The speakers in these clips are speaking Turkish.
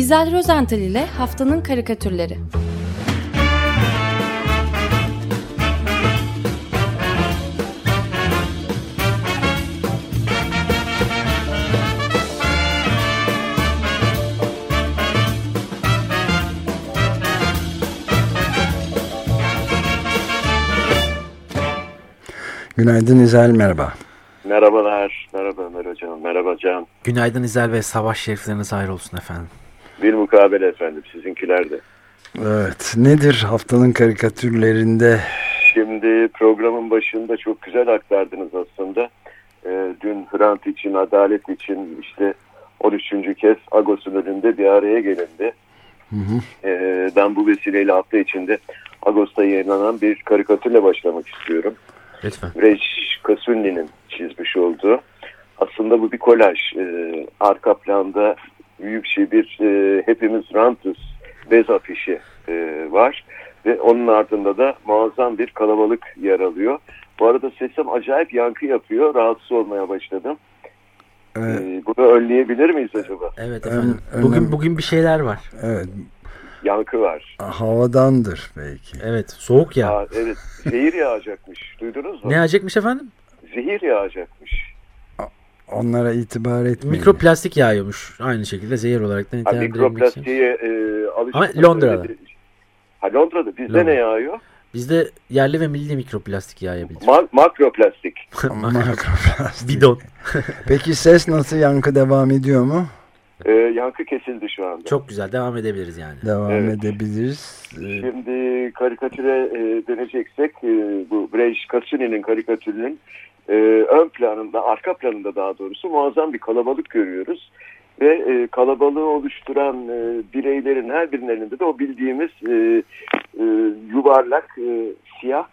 İzel Rozental ile Haftanın Karikatürleri Günaydın İzel, merhaba. Merhabalar, merhaba Ömer Hocam, merhaba Can. Günaydın İzel ve savaş şerifleriniz hayır olsun efendim. Bir mukabele efendim, sizinkiler de. Evet, nedir haftanın karikatürlerinde? Şimdi programın başında çok güzel aktardınız aslında. Ee, dün Hrant için, adalet için işte 13. kez Agos'un önünde bir araya gelindi. Hı hı. Ee, ben bu vesileyle hafta içinde Agos'ta yayınlanan bir karikatürle başlamak istiyorum. Lütfen. Reç Kasunli'nin çizmiş olduğu. Aslında bu bir kolaj. Ee, arka planda büyük şey bir e, hepimiz rantız bez afişi e, var. Ve onun ardında da muazzam bir kalabalık yer alıyor. Bu arada sesim acayip yankı yapıyor. Rahatsız olmaya başladım. Evet. Ee, bunu önleyebilir miyiz acaba? Evet efendim. Bugün bugün bir şeyler var. Evet. Yankı var. Havadandır belki. Evet. Soğuk ya. Aa, evet. Zehir yağacakmış. Duydunuz mu? Ne yağacakmış efendim? Zehir yağacakmış. Onlara itibar etmeyin. Mikroplastik yağıyormuş. Aynı şekilde zehir olarak da nitelendirilmek Mikroplastiğe e, Ama Londra'da. Ha Londra'da. Bizde Londra. ne yağıyor? Bizde yerli ve milli mikroplastik yağabilir. Ma makroplastik. makroplastik. Bidon. Peki ses nasıl? Yankı devam ediyor mu? Ee, yankı kesildi şu anda. Çok güzel. Devam edebiliriz yani. Devam evet. edebiliriz. Şimdi karikatüre e, döneceksek e, bu Brecht Cassini'nin karikatürünün e, ön planında, arka planında daha doğrusu muazzam bir kalabalık görüyoruz. Ve e, kalabalığı oluşturan e, bireylerin her birinin elinde de o bildiğimiz e, e, yuvarlak e, siyah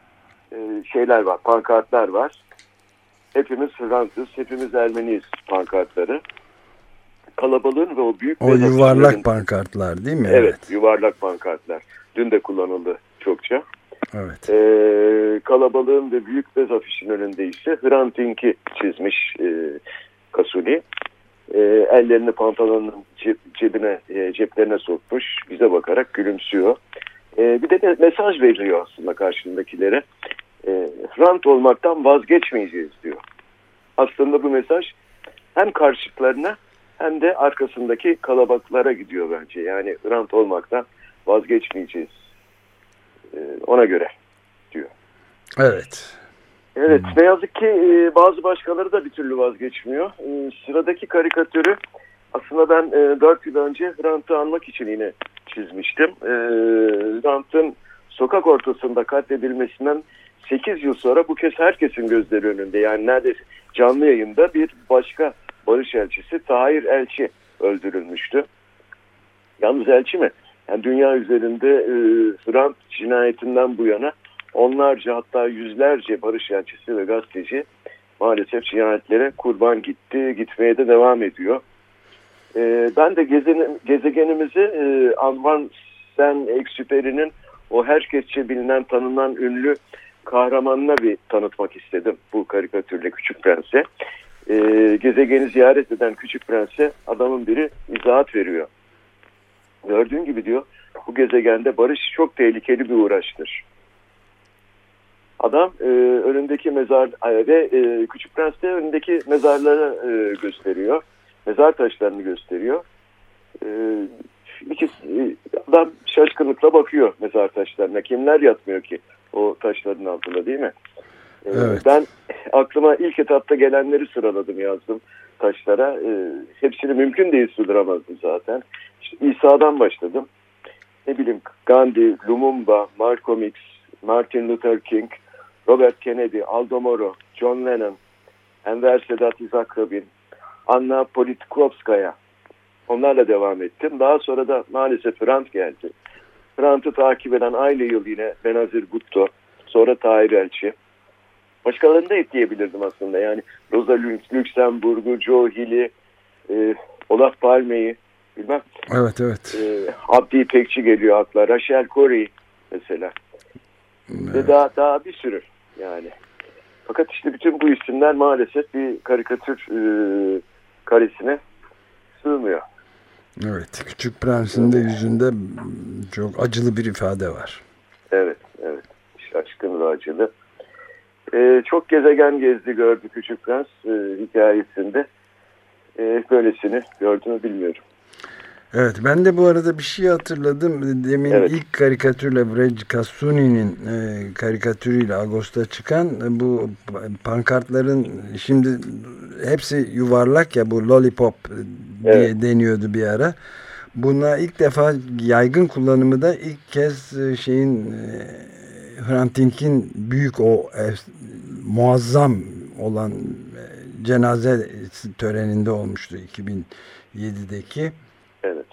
e, şeyler var, pankartlar var. Hepimiz Fransız, hepimiz Ermeniyiz pankartları. Kalabalığın ve o büyük... O yuvarlak pankartlar değil mi? Evet, evet, yuvarlak pankartlar. Dün de kullanıldı çokça. Evet. Ee, kalabalığın ve büyük bez afişin önünde ise Hrant Dink'i çizmiş e, Kasuni. E, ellerini pantolonun cebine, e, ceplerine sokmuş. Bize bakarak gülümsüyor. E, bir de, de mesaj veriyor aslında karşındakilere. E, Hrant olmaktan vazgeçmeyeceğiz diyor. Aslında bu mesaj hem karşıtlarına hem de arkasındaki kalabalıklara gidiyor bence. Yani Hrant olmaktan vazgeçmeyeceğiz. E, ona göre diyor. Evet. Evet ne yazık ki e, bazı başkaları da bir türlü vazgeçmiyor. E, sıradaki karikatürü aslında ben e, 4 yıl önce Hrant'ı anmak için yine çizmiştim. E, Hrant'ın sokak ortasında katledilmesinden 8 yıl sonra bu kez herkesin gözleri önünde yani neredeyse canlı yayında bir başka barış elçisi Tahir Elçi öldürülmüştü. Yalnız elçi mi? Yani dünya üzerinde e, Hrant cinayetinden bu yana onlarca hatta yüzlerce barış elçisi ve gazeteci maalesef cinayetlere kurban gitti, gitmeye de devam ediyor. E, ben de gezeni, gezegenimizi e, Anvan Sen-Exupéry'nin o herkesçe bilinen, tanınan ünlü kahramanına bir tanıtmak istedim bu karikatürle Küçük Prens'e. E, gezegeni ziyaret eden Küçük Prens'e adamın biri izahat veriyor. Gördüğün gibi diyor bu gezegende barış çok tehlikeli bir uğraştır. Adam e, önündeki mezar ve e, Küçük Prens de önündeki mezarları e, gösteriyor. Mezar taşlarını gösteriyor. E, ikisi, e, adam şaşkınlıkla bakıyor mezar taşlarına. Kimler yatmıyor ki o taşların altında değil mi? E, evet. Ben aklıma ilk etapta gelenleri sıraladım yazdım taşlara. E, hepsini mümkün değil sığdıramazdım zaten. İşte İsa'dan başladım. Ne bileyim Gandhi, Lumumba, Malcolm X, Martin Luther King, Robert Kennedy, Aldo Moro, John Lennon, Enver Sedat İzak Rabin, Anna Politkovskaya. Onlarla devam ettim. Daha sonra da maalesef Hrant geldi. Hrant'ı takip eden aynı yıl yine Benazir Bhutto, sonra Tahir Elçi. Başkalarını da ekleyebilirdim aslında. Yani Rosa Luxemburg'u, Joe Hill'i, e, Olaf Palme'yi bilmem. Evet evet. E, Abdi İpekçi geliyor akla. Rachel Corey mesela. Evet. Ve daha, daha bir sürü yani. Fakat işte bütün bu isimler maalesef bir karikatür e, karesine sığmıyor. Evet. Küçük Prens'in de yüzünde çok acılı bir ifade var. Evet, evet. Şaşkın ve acılı. Ee, çok gezegen gezdi gördü Küçük Prens e, hikayesinde. E, böylesini gördüğümü bilmiyorum. Evet ben de bu arada bir şey hatırladım. Demin Evet. ilk karikatürle Vrej Kasuni'nin e, karikatürüyle Ağustos'ta çıkan e, bu pankartların şimdi hepsi yuvarlak ya bu lollipop e, diye Evet. deniyordu bir ara. Buna ilk defa yaygın kullanımı da ilk kez e, şeyin e, Hrant Dink'in büyük o ef- muazzam olan e, cenaze töreninde olmuştu 2007'deki. Evet.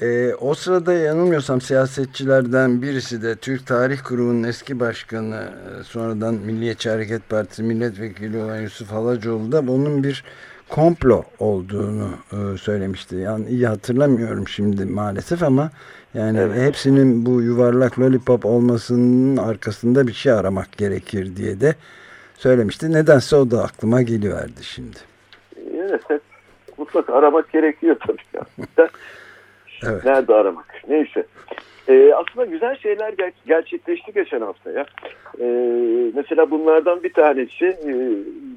Ee, o sırada yanılmıyorsam siyasetçilerden birisi de Türk Tarih Kurumu'nun eski başkanı e, sonradan Milliyetçi Hareket Partisi milletvekili olan Yusuf Halacoğlu da bunun bir komplo olduğunu e, söylemişti. Yani iyi hatırlamıyorum şimdi maalesef ama yani Evet. hepsinin bu yuvarlak lollipop olmasının arkasında bir şey aramak gerekir diye de söylemişti. Nedense o da aklıma geliverdi şimdi. Evet, hep mutlaka aramak gerekiyor tabii. Ya. Evet. Nerede aramak? Neyse. Ee, aslında güzel şeyler ger- gerçekleşti geçen hafta ya. Ee, mesela bunlardan bir tanesi e,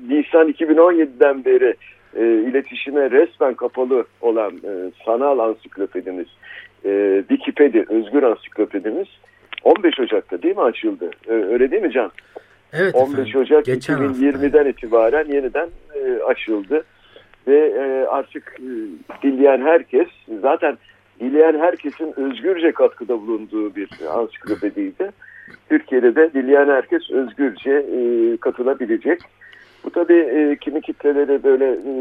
Nisan 2017'den beri e, iletişime resmen kapalı olan e, sanal ansiklopedimiz e, Wikipedia, Özgür Ansiklopedimiz 15 Ocak'ta değil mi açıldı? Ee, öyle değil mi Can? Evet 15 efendim. Ocak Geçen hafta. 2020'den itibaren yeniden e, açıldı. Ve e, artık e, dileyen herkes, zaten dileyen herkesin özgürce katkıda bulunduğu bir ansiklopediydi. Türkiye'de de dileyen herkes özgürce e, katılabilecek. Bu tabii e, kimi kitleleri böyle e,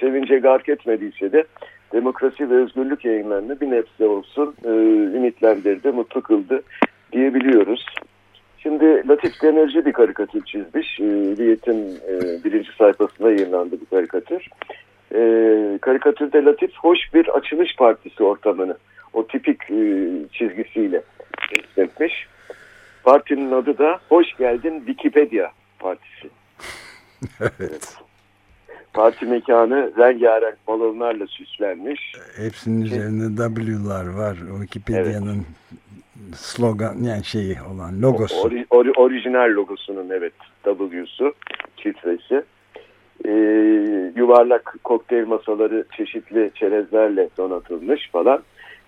sevince gark etmediyse de demokrasi ve özgürlük yayınlarını bir nebze olsun e, ümitlendirdi, mutlu kıldı diyebiliyoruz. Şimdi Latif Demirci bir karikatür çizmiş. E, Hürriyet'in e, birinci sayfasında yayınlandı bu karikatür. E, karikatürde Latif hoş bir açılış partisi ortamını o tipik e, çizgisiyle resmetmiş. Partinin adı da Hoş Geldin Wikipedia Partisi. Evet. Parti mekanı rengarenk balonlarla süslenmiş. Hepsinin üzerinde W'lar var. Wikipedia'nın slogan yani şeyi olan logosu. Ori- ori- orijinal logosunun evet W'su, çiftesi. Ee, yuvarlak kokteyl masaları çeşitli çerezlerle donatılmış falan.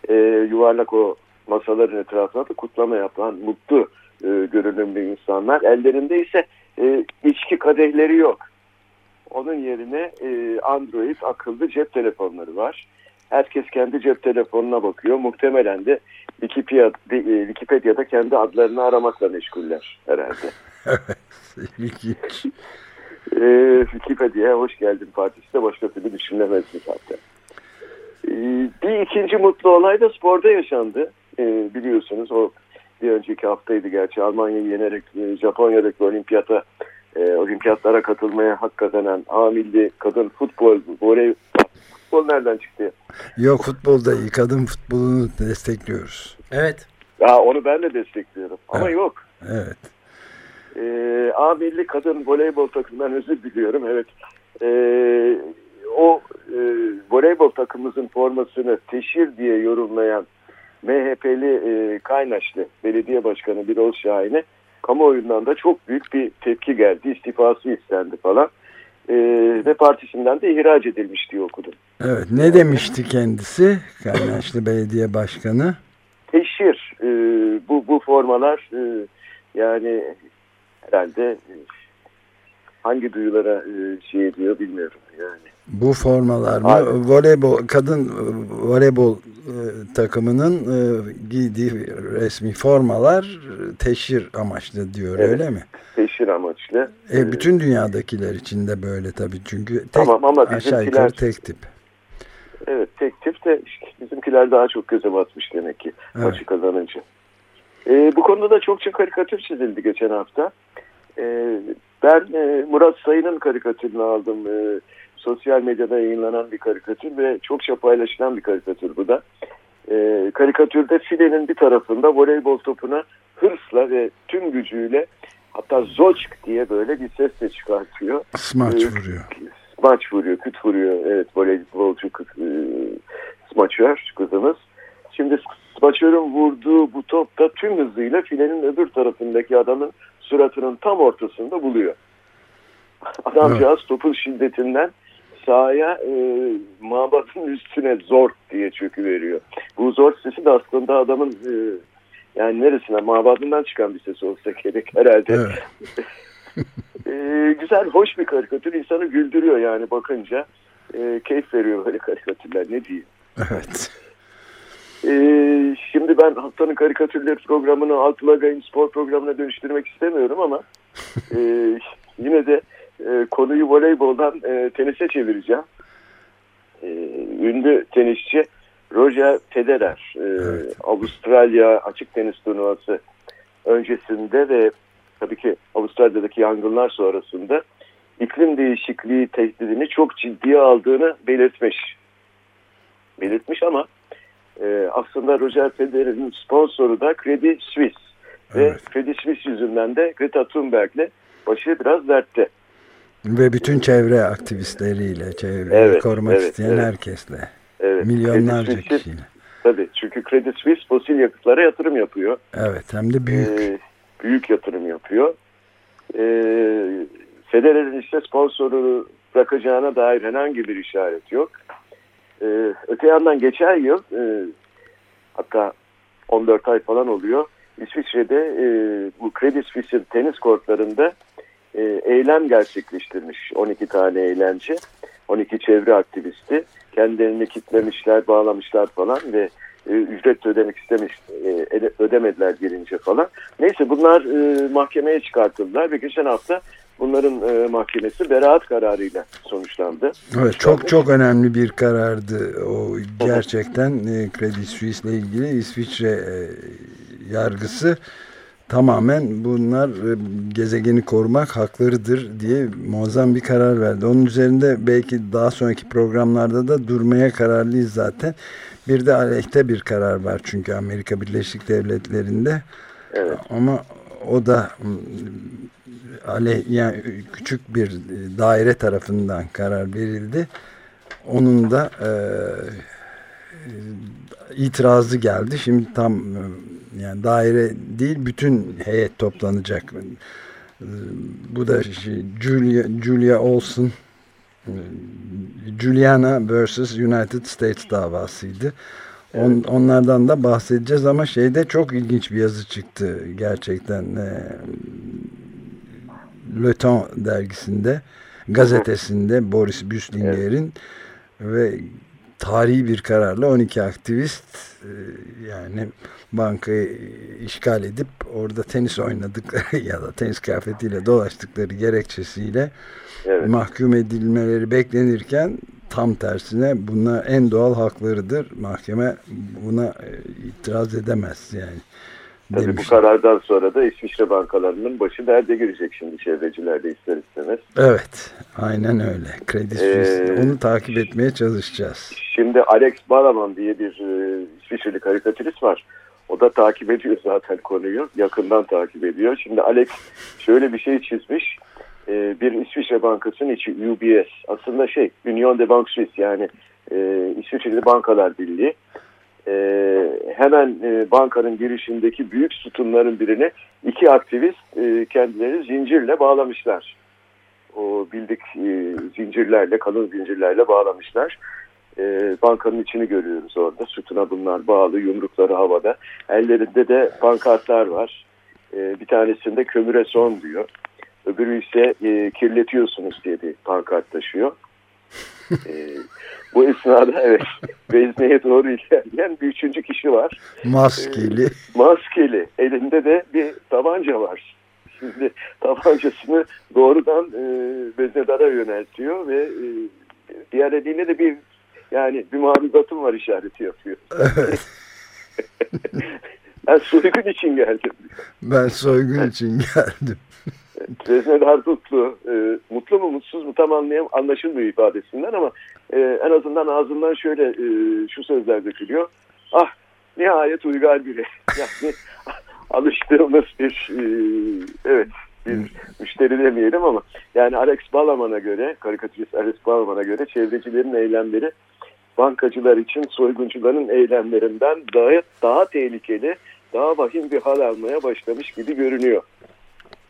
Ee, yuvarlak o masaların etrafında da kutlama yapan mutlu e, görünümlü insanlar. Ellerinde ise e, içki kadehleri yok. Onun yerine e, Android akıllı cep telefonları var. Herkes kendi cep telefonuna bakıyor. Muhtemelen de Wikipedia, e, Wikipedia'da kendi adlarını aramakla meşguller herhalde. İlginç. Ee, Wikipedia'ya hoş geldin partisi de başka türlü düşünülemezdi zaten. Ee, bir ikinci mutlu olay da sporda yaşandı. Ee, biliyorsunuz o bir önceki haftaydı gerçi Almanya'yı yenerek e, Japonya'daki olimpiyata e, olimpiyatlara katılmaya hak kazanan A milli kadın futbol voley futbol nereden çıktı? Yok futbolda iyi. Kadın futbolunu destekliyoruz. Evet. Ya onu ben de destekliyorum ama Evet. yok. Evet. Ee, A milli kadın voleybol takımından özür diliyorum. Evet. Ee, o e, voleybol takımımızın formasını teşhir diye yorumlayan MHP'li e, Kaynaşlı belediye başkanı Birol Şahin'e kamuoyundan da çok büyük bir tepki geldi. İstifası istendi falan. Ee, ve partisinden de ihraç edilmiş diye okudum. Evet. Ne demişti kendisi? Kaynaşlı Belediye Başkanı. Teşhir. e, bu, bu formalar e, yani herhalde e, hangi duyulara e, şey ediyor bilmiyorum yani. Bu formalar mı? Aynen. Voleybol, kadın e, voleybol e, takımının e, giydiği resmi formalar e, teşhir amaçlı diyor Evet. öyle mi? Teşhir amaçlı. E, bütün dünyadakiler için de böyle tabii çünkü tek, Tamam ama aşağı yukarı tek tip. Evet tek tip de işte bizimkiler daha çok göze batmış demek ki Evet. maçı kazanınca. Ee, bu konuda da çokça karikatür çizildi geçen hafta. Ee, ben e, Murat Sayın'ın karikatürünü aldım. Ee, sosyal medyada yayınlanan bir karikatür ve çokça paylaşılan bir karikatür bu da. Ee, karikatürde filenin bir tarafında voleybol topuna hırsla ve tüm gücüyle hatta zoçk diye böyle bir sesle çıkartıyor. Smaç Evet. vuruyor. smaç vuruyor, küt vuruyor. Evet voleybolcu e, smaçör kızımız. Şimdi smaçörün vurduğu bu top da tüm hızıyla filenin öbür tarafındaki adamın suratının tam ortasında buluyor. Adamcağız evet. topun şiddetinden sahaya e, mabadın üstüne zor diye çöküveriyor. Bu zor sesi de aslında adamın e, yani neresine mabadından çıkan bir ses olsa gerek herhalde. Evet. e, güzel, hoş bir karikatür. insanı güldürüyor yani bakınca. E, keyif veriyor böyle karikatürler ne diyeyim. Evet. E, şimdi ben haftanın karikatürleri programını Altılagay'ın spor programına dönüştürmek istemiyorum ama e, yine de e, konuyu voleyboldan e, tenise çevireceğim. E, ünlü tenisçi Roger Federer, e, evet. Avustralya açık tenis turnuvası öncesinde ve tabii ki Avustralya'daki yangınlar sonrasında iklim değişikliği tehdidini çok ciddiye aldığını belirtmiş. Belirtmiş ama e, aslında Roger Federer'in sponsoru da Credit Suisse. Evet. Ve Credit Suisse yüzünden de Greta Thunberg'le başı biraz dertte. Ve bütün çevre aktivistleriyle, çevreyi evet, korumak evet, isteyen evet. herkesle. Evet. Milyonlarca kişiyle. Tabii çünkü Credit Suisse fosil yakıtlara yatırım yapıyor. Evet hem de büyük. Ee, büyük yatırım yapıyor. Ee, Federer'in işte sponsoru bırakacağına dair herhangi bir işaret yok. Ee, öte yandan geçen yıl e, hatta 14 ay falan oluyor. İsviçre'de e, bu Credit Suisse'in tenis kortlarında e, eylem gerçekleştirmiş 12 tane eğlence. 12 çevre aktivisti kendilerini kitlemişler, bağlamışlar falan ve e, ücret ödemek istemiş, e, ödemediler gelince falan. Neyse bunlar e, mahkemeye çıkartıldılar ve geçen hafta bunların e, mahkemesi beraat kararıyla sonuçlandı. Evet çok çok önemli bir karardı o gerçekten e, Credit Suisse ile ilgili İsviçre e, yargısı tamamen bunlar e, gezegeni korumak haklarıdır diye muazzam bir karar verdi. Onun üzerinde belki daha sonraki programlarda da durmaya kararlıyız zaten. Bir de aleyhte bir karar var çünkü Amerika Birleşik Devletleri'nde. Evet. Ama o da aleyh, yani küçük bir daire tarafından karar verildi. Onun da e, itirazı geldi. Şimdi tam yani daire değil bütün heyet toplanacak. Bu da şey, Julia, Julia Olson Juliana vs. United States davasıydı. On, onlardan da bahsedeceğiz ama şeyde çok ilginç bir yazı çıktı gerçekten. E, Le Temps dergisinde, gazetesinde Boris Büslinger'in evet. ve tarihi bir kararla 12 aktivist e, yani bankayı işgal edip orada tenis oynadıkları ya da tenis kıyafetiyle dolaştıkları gerekçesiyle evet. mahkum edilmeleri beklenirken tam tersine buna en doğal haklarıdır. Mahkeme buna e, itiraz edemez yani. Tabii bu karardan sonra da İsviçre bankalarının başı derde girecek şimdi çevreciler de ister istemez. Evet, aynen öyle. Kredi. Ee, Onu takip etmeye çalışacağız. Şimdi Alex Balaman diye bir e, İsviçreli karikatürist var. O da takip ediyor zaten konuyu. Yakından takip ediyor. Şimdi Alex şöyle bir şey çizmiş. E, bir İsviçre bankasının içi UBS. Aslında şey Union de Banque Suisse yani e, İsviçreli Bankalar Birliği e, hemen e, bankanın girişindeki büyük sütunların birine iki aktivist e, kendilerini zincirle bağlamışlar. O bildik e, zincirlerle, kalın zincirlerle bağlamışlar. E, bankanın içini görüyoruz orada. Sütuna bunlar bağlı, yumrukları havada. Ellerinde de pankartlar var. E, bir tanesinde kömüre son diyor. Öbürü ise e, kirletiyorsunuz diye bir pankart taşıyor. E, bu esnada evet vezneye doğru ilerleyen bir üçüncü kişi var. Maskeli. E, maskeli. Elinde de bir tabanca var. Şimdi tabancasını doğrudan e, veznedara yöneltiyor ve e, diğer eliyle de bir yani bir maruzatım var işareti yapıyor. Evet. ben soygun için geldim. Ben soygun için geldim. Veznedar mutlu. E, mutlu mu mutsuz mu tam anlayam anlaşılmıyor ifadesinden ama e, en azından ağzından şöyle e, şu sözler dökülüyor. Ah nihayet uygar biri. Yani alıştığımız bir e, evet bir müşteri demeyelim ama yani Alex Balaman'a göre, karikatürist Alex Balaman'a göre çevrecilerin eylemleri bankacılar için soyguncuların eylemlerinden daha, daha tehlikeli, daha vahim bir hal almaya başlamış gibi görünüyor.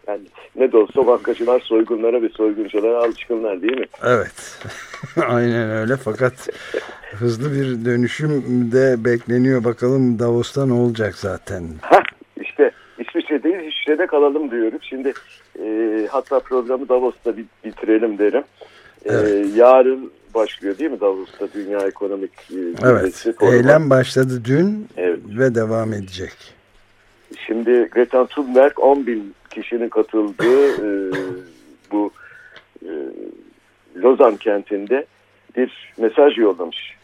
Yani ne de olsa bankacılar soygunlara ve soygunculara alışkınlar değil mi? Evet. Aynen öyle fakat hızlı bir dönüşüm de bekleniyor. Bakalım Davos'ta ne olacak zaten. Hah, işte İsviçre'deyiz, İsviçre'de kalalım diyorum. Şimdi e, hatta programı Davos'ta bitirelim derim. E, evet. Yarın başlıyor değil mi Davos'ta Dünya Ekonomik e, Evet, eylem başladı dün evet. ve devam edecek. Şimdi Greta Thunberg 10 bin kişinin katıldığı e, bu e, Lozan kentinde bir mesaj yollamış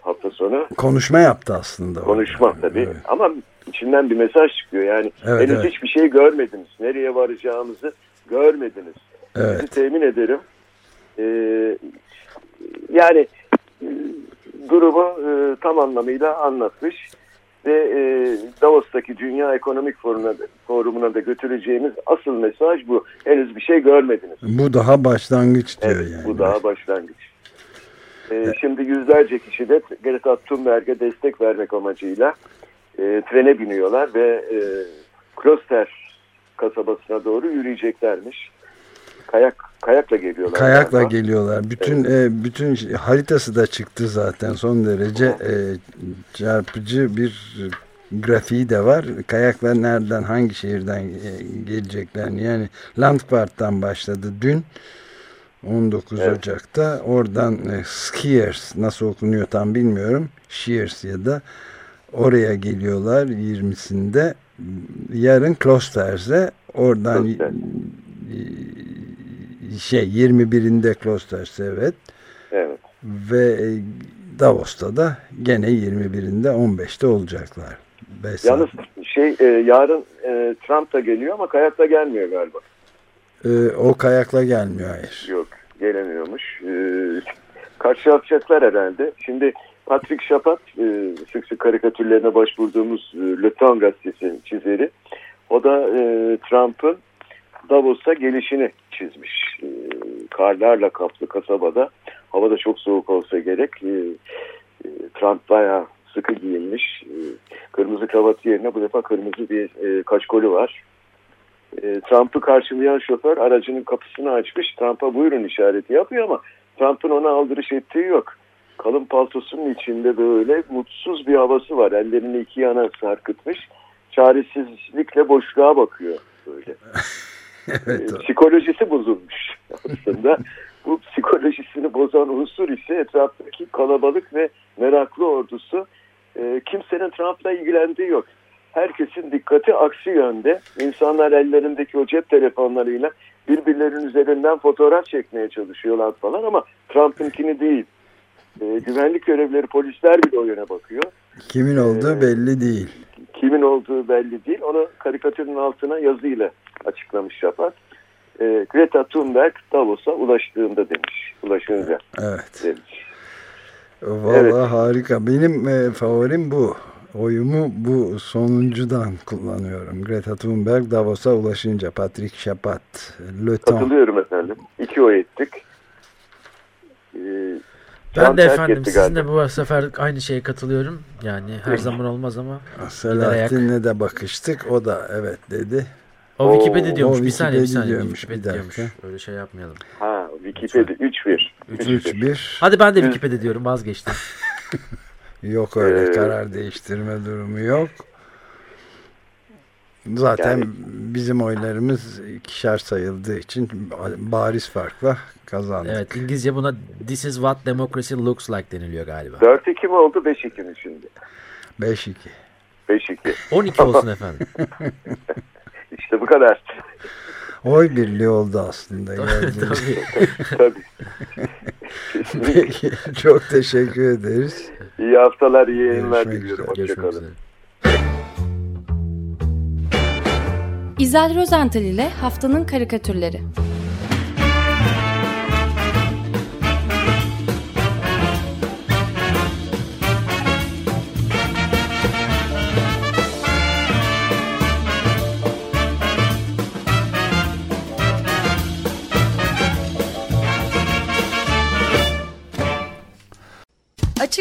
hafta sonu. Konuşma yaptı aslında. Konuşma orada. tabii evet. ama içinden bir mesaj çıkıyor. Yani evet, henüz evet. hiçbir şey görmediniz. Nereye varacağımızı görmediniz. Evet. Sizi temin ederim. Ee, yani durumu e, tam anlamıyla anlatmış ve e, Davos'taki Dünya Ekonomik Forumuna, Forumuna da götüreceğimiz asıl mesaj bu. Henüz bir şey görmediniz. Bu daha başlangıç diyor evet, yani. Bu daha başlangıç. E, evet. Şimdi yüzlerce kişi de Greta Thunberg'e destek vermek amacıyla e, trene biniyorlar ve e, Kloster kasabasına doğru yürüyeceklermiş. Kayak kayakla geliyorlar. Kayakla galiba. geliyorlar. Bütün evet. e, bütün haritası da çıktı zaten son derece e, çarpıcı bir grafiği de var. Kayaklar nereden hangi şehirden e, geleceklerini yani Landpart'tan başladı dün 19 evet. Ocak'ta oradan e, Skiers nasıl okunuyor tam bilmiyorum. Shears ya da oraya geliyorlar 20'sinde. Yarın Klosters'e oradan Kloster şey 21'inde Klosters evet. Evet. Ve e, Davos'ta da gene 21'inde 15'te olacaklar. Beş Yalnız şey e, yarın e, Trump da geliyor ama kayakla gelmiyor galiba. E, o kayakla gelmiyor hayır. Yok gelemiyormuş. E, karşılaşacaklar herhalde. Şimdi Patrick Chapat e, sık sık karikatürlerine başvurduğumuz e, Le Temps gazetesi çizeri. O da e, Trump'ın Davos'a gelişini çizmiş. E, karlarla kaplı kasabada. Hava da çok soğuk olsa gerek. E, e, Trump bayağı sıkı giyinmiş. E, kırmızı kravatı yerine bu defa kırmızı bir e, kaşkolu var. E, Trump'ı karşılayan şoför aracının kapısını açmış. Trump'a buyurun işareti yapıyor ama Trump'ın ona aldırış ettiği yok. Kalın paltosunun içinde böyle mutsuz bir havası var. Ellerini iki yana sarkıtmış. Çaresizlikle boşluğa bakıyor böyle. evet, psikolojisi bozulmuş aslında. Bu psikolojisini bozan unsur ise etraftaki kalabalık ve meraklı ordusu. E, kimsenin Trump'la ilgilendiği yok. Herkesin dikkati aksi yönde. İnsanlar ellerindeki o cep telefonlarıyla birbirlerinin üzerinden fotoğraf çekmeye çalışıyorlar falan ama Trump'ınkini değil. E, güvenlik görevlileri, polisler bile o yöne bakıyor. Kimin olduğu ee, belli değil. Kimin olduğu belli değil. Onu karikatürün altına yazıyla açıklamış Şafak. E, Greta Thunberg Davos'a ulaştığında demiş. Ulaşınca evet. demiş. Valla evet. harika. Benim e, favorim bu. Oyumu bu sonuncudan kullanıyorum. Greta Thunberg Davos'a ulaşınca Patrick Chapat. Le Katılıyorum efendim. İki oy ettik. Ee, ben de efendim sizinle bu sefer aynı şeye katılıyorum. Yani her zaman olmaz ama. Selahattin'le de bakıştık. O da evet dedi. O Wikipedia diyormuş. O bir saniye bir saniye. Diyormuş, Wikipedia diyormuş. Öyle şey yapmayalım. Ha Wikipedia 3-1. 3-1. Hadi ben de Wikipedia diyorum vazgeçtim. yok öyle ee, karar değiştirme durumu yok. Zaten yani, bizim oylarımız ikişer sayıldığı için bariz farkla kazandık. Evet İngilizce buna This is what democracy looks like deniliyor galiba. 4-2 mi oldu 5-2 mi şimdi? 5-2. 5-2. 12 olsun efendim. İşte bu kadar. Oy birliği oldu aslında. Tabii. Tabii. Peki, çok teşekkür ederiz. İyi haftalar, iyi yayınlar diliyorum. Hoşçakalın. İzel Rozental ile Haftanın Karikatürleri.